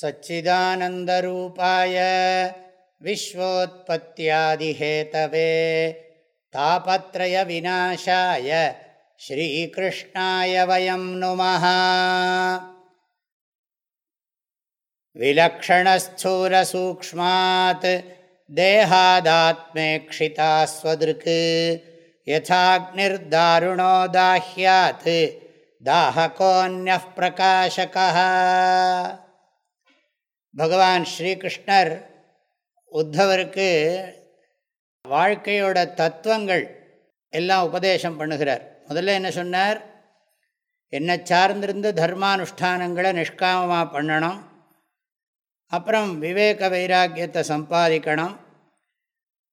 सच्चिदानन्दरूपाय विश्वोत्पत्त्यादिहेतवे तापत्रयविनाशाय श्रीकृष्णाय वयं नुमः विलक्षणस्थूलसूक्ष्मात् देहादात्मेक्षिता स्वदृक् यथाग्निर्दारुणो दाह्यात् दाहकोऽन्यः प्रकाशकः பகவான் ஸ்ரீகிருஷ்ணர் உத்தவருக்கு வாழ்க்கையோட தத்துவங்கள் எல்லாம் உபதேசம் பண்ணுகிறார். முதல்ல என்ன சொன்னார்? என்னை சார்ந்திருந்த தர்மானுஷ்டானங்களை நிஷ்காமமாக பண்ணணும். அப்புறம் விவேக வைராக்கியத்தை சம்பாதிக்கணும்.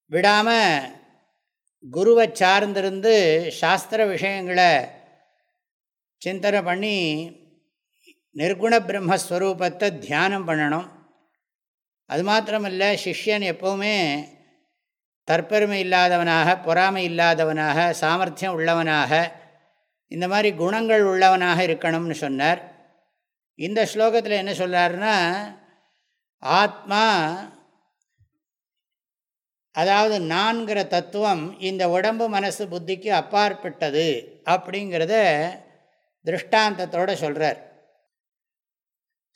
விடாமல் குருவை சார்ந்திருந்து சாஸ்திர விஷயங்களை சிந்தனை பண்ணி நிர்குண பிரம்மஸ்வரூபத்தை தியானம் பண்ணணும். அது மாத்திரமல்ல சிஷ்யன் எப்போவுமே தற்பெருமை இல்லாதவனாக பொறாமை இல்லாதவனாக சாமர்த்தியம் உள்ளவனாக இந்த மாதிரி குணங்கள் உள்ளவனாக இருக்கணும்னு சொன்னார். இந்த ஸ்லோகத்தில் என்ன சொல்கிறாருன்னா ஆத்மா அதாவது நான்கிற தத்துவம் இந்த உடம்பு மனசு புத்திக்கு அப்பாற்பட்டது அப்படிங்கிறத திருஷ்டாந்தத்தோடு சொல்கிறார்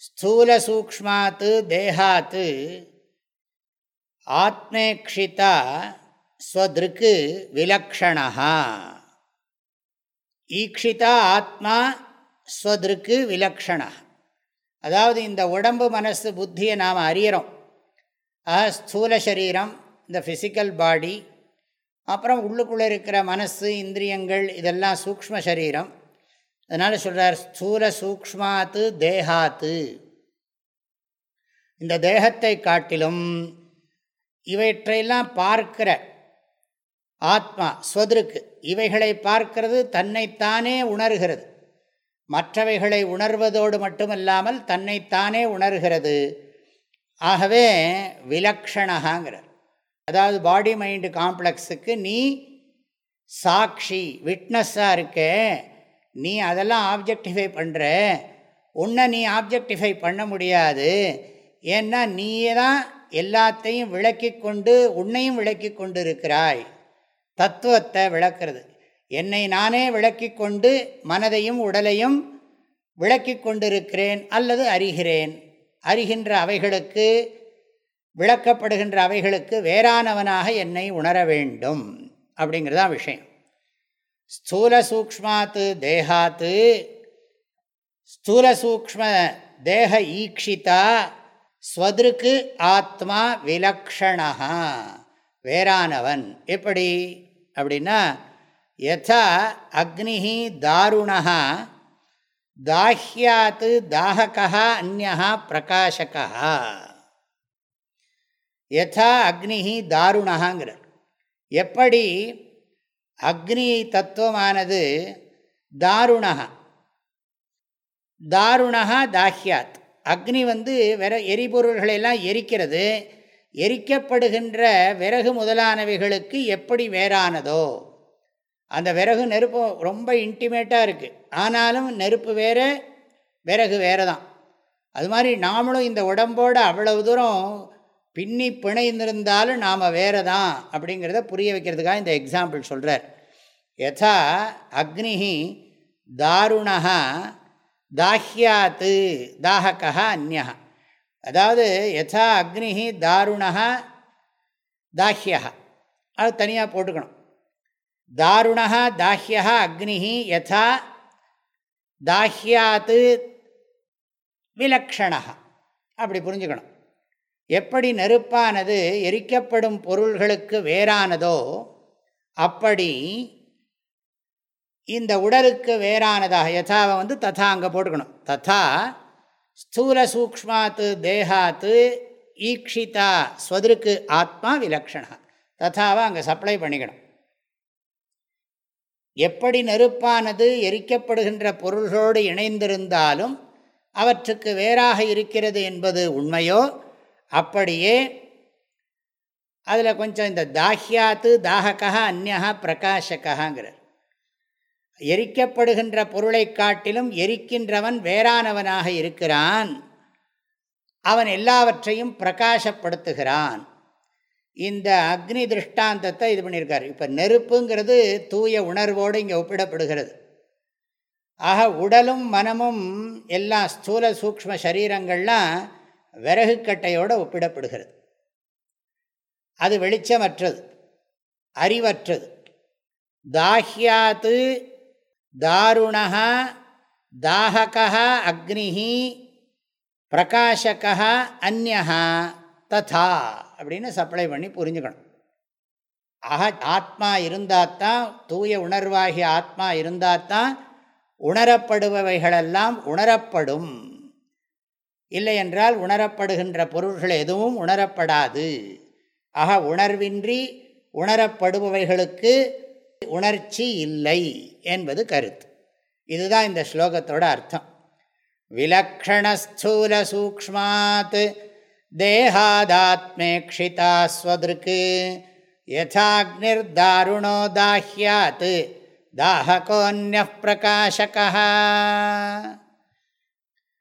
ஸ்தூல சூக்மாத்து தேகாத்து ஆத்மேக்ஷிதா ஸ்வதிருக்கு விலக்ஷணா ஈக்ஷிதா ஆத்மா ஸ்வதிருக்கு விலக்ஷணா அதாவது இந்த உடம்பு மனசு புத்தியை நாம் அறியறோம். ஆக ஸ்தூல சரீரம் இந்த ஃபிசிக்கல் பாடி அப்புறம் உள்ளுக்குள்ளே இருக்கிற மனசு இந்திரியங்கள் இதெல்லாம் சூக்ம சரீரம். அதனால் சொல்கிறார் ஸ்தூல சூக்மாத்து தேகாத்து. இந்த தேகத்தை காட்டிலும் இவற்றையெல்லாம் பார்க்கிற ஆத்மா ஸ்வதருக்கு இவைகளை பார்க்கிறது தன்னைத்தானே உணர்கிறது. மற்றவைகளை உணர்வதோடு மட்டுமல்லாமல் தன்னைத்தானே உணர்கிறது. ஆகவே விலக்ஷணகாங்கிறார். அதாவது பாடி மைண்டு காம்ப்ளெக்ஸுக்கு நீ சாட்சி விட்னஸாக இருக்கேன் நீ அதெல்லாம் ஆப்ஜெக்டிஃபை பண்ணுற உன்னை நீ ஆப்ஜெக்டிஃபை பண்ண முடியாது. ஏன்னா நீயே தான் எல்லாத்தையும் விளக்கி கொண்டு உன்னையும் விளக்கி கொண்டு இருக்கிறாய் தத்துவத்தை விளக்கிறது. என்னை நானே விளக்கி கொண்டு மனதையும் உடலையும் விளக்கி கொண்டிருக்கிறேன் அல்லது அறிகிறேன். அறிகின்ற அவைகளுக்கு விளக்கப்படுகின்ற அவைகளுக்கு வேறானவனாக என்னை உணர வேண்டும். அப்படிங்கிறதான் விஷயம். ஸ்தூல சூக்மாத்து தேகாத்து ஸ்தூல சூக்ம தேக ஈக்ஷிதா ஸ்வதருக்கு ஆத்மா விலக்ஷணா வேறானவன். எப்படி? அப்படின்னா யதா அக்னி தாருணா தாஹ்யாத்து தாககா அந்நா பிரகாஷகா யதா அக்னி தாருணாங்கிறார் எப்படி? அக்னி தத்துவமானது தாருணா தாருணா தாஹ்யாத். அக்னி வந்து விற எரிபொருள்களெல்லாம் எரிக்கிறது. எரிக்கப்படுகின்ற விறகு முதலானவைகளுக்கு எப்படி வேறானதோ. அந்த விறகு நெருப்பு ரொம்ப இன்டிமேட்டாக இருக்குது ஆனாலும் நெருப்பு வேறு விறகு வேறு தான் அது மாதிரி நாமளும் இந்த உடம்போடு அவ்வளவு தூரம் பின்னி பிணைந்திருந்தாலும் நாம் வேறு தான் அப்படிங்கிறத புரிய வைக்கிறதுக்காக இந்த எக்ஸாம்பிள் சொல்கிறார் யதா அக்னி தாருணா தாஹ்யாத்து தாகக்கா அந்யா அதாவது யதா அக்னி தாருணா தாஹ்யா அது தனியாக போட்டுக்கணும். தாருணா தாஹ்யா அக்னி யதா தாஹ்யாத்து விலக்ஷணா அப்படி புரிஞ்சுக்கணும். எப்படி நெருப்பானது எரிக்கப்படும் பொருள்களுக்கு வேறானதோ அப்படி இந்த உடலுக்கு வேறானதாக யதாவை வந்து ததா அங்கே போட்டுக்கணும். ததா ஸ்தூல சூக்மாத்து தேகாத்து ஈக்ஷிதா ஸ்வதருக்கு ஆத்மா விலக்ஷணா. ததாவை அங்கே சப்ளை பண்ணிக்கணும். எப்படி நெருப்பானது எரிக்கப்படுகின்ற பொருள்களோடு இணைந்திருந்தாலும் அவற்றுக்கு வேறாக இருக்கிறது என்பது உண்மையோ அப்படியே அதில் கொஞ்சம் இந்த தாஹ்யாத்து தாகக்கா அந்நகா பிரகாஷக்காங்கிறார் எரிக்கப்படுகின்ற பொருளை காட்டிலும் எரிக்கின்றவன் வேறானவனாக இருக்கிறான். அவன் எல்லாவற்றையும் பிரகாசப்படுத்துகிறான் இந்த அக்னி திருஷ்டாந்தத்தை இது பண்ணியிருக்கார். இப்போ நெருப்புங்கிறது தூய உணர்வோடு இங்கே ஒப்பிடப்படுகிறது. ஆக உடலும் மனமும் எல்லா ஸ்தூல சூக்ம சரீரங்கள்லாம் விறகுக்கட்டையோடு ஒப்பிடப்படுகிறது. அது வெளிச்சமற்றது அறிவற்றது. தாஹ்யாத்து தாருணா தாஹகா அக்னிஹி பிரகாஷகா அந்நகா ததா அப்படின்னு சப்ளை பண்ணி புரிஞ்சுக்கணும். ஆக ஆத்மா இருந்தாத்தான் தூய உணர்வாகிய ஆத்மா இருந்தாத்தான் உணரப்படுபவைகளெல்லாம் உணரப்படும். இல்லை என்றால் உணரப்படுகின்ற பொருள்கள் எதுவும் உணரப்படாது. ஆக உணர்வின்றி உணரப்படுபவைகளுக்கு உணர்ச்சி இல்லை என்பது கருத்து. இதுதான் இந்த ஸ்லோகத்தோட அர்த்தம். விலக்ஷணஸ்தூல சூக்மாத் தேகாதாத்மேக்ஷிதா ஸ்வதற்கு யதாக்னிர்தாருணோ தாஹ்யாத் தாஹகோன்ய பிரகாஷகா.